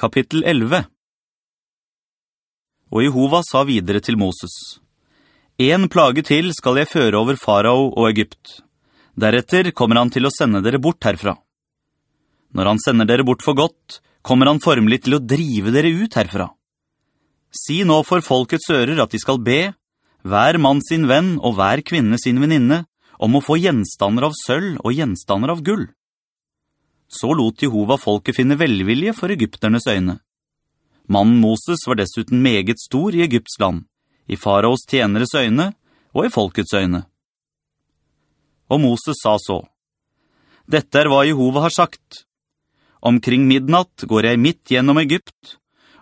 Kapittel 11 Og Jehova sa videre til Moses, «En plage til skal jeg føre over Farao og Egypt. Deretter kommer han til å sende dere bort herfra. Når han sender dere bort for godt, kommer han formelig til å drive dere ut herfra. Si nå for folkets ører at de skal be, hver mann sin venn og hver kvinne sin venninne, om å få gjenstander av sølv og gjenstander av gull. Så lot Jehova folket finne velvilje for egypternes øyne. Mannen Moses var dessuten meget stor i Egypts land, i faraos tjeneres øyne og i folkets øyne. Og Moses sa så, «Dette er hva Jehova har sagt. Omkring midnatt går jeg midt gjennom Egypt,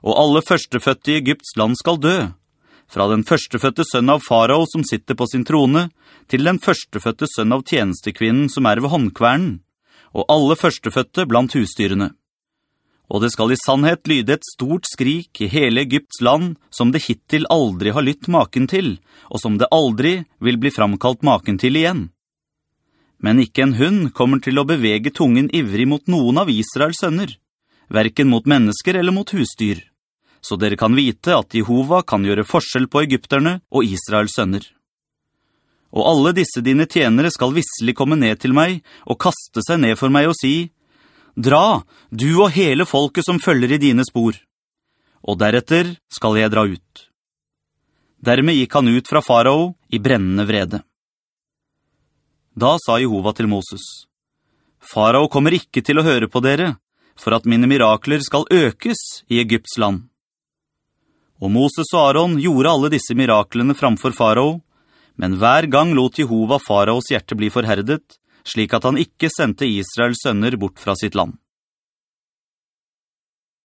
og alle førsteføtte i Egypts land skal dø, fra den førsteføtte sønn av farao som sitter på sin trone, til den førsteføtte sønn av tjenestekvinnen som er ved håndkvernen, og alle førsteføtte blant husdyrene. Og det skal i sannhet lyde et stort skrik i hele Egypts land, som det hittil aldri har lytt maken til, og som det aldri vil bli framkalt maken til igjen. Men ikke en hund kommer til å bevege tungen ivrig mot noen av Israels sønner, hverken mot mennesker eller mot husdyr så dere kan vite at Jehova kan gjøre forskjell på egypterne og Israels sønner. Og alle disse dine tjenere skal visselig komme ned til meg og kaste seg ned for meg og si, «Dra, du og hele folket som følger i dine spor, og deretter skal jeg dra ut.» Dermed gikk han ut fra farao i brennende vrede. Da sa Jehova til Moses, «Farao kommer ikke til å høre på dere, for at mine mirakler skal økes i Egypts land.» Og Moses og Aaron gjorde alle disse miraklene framfor farao, men hver gang lot Jehova faraos hjerte bli forherdet, slik at han ikke sendte Israels sønner bort fra sitt land.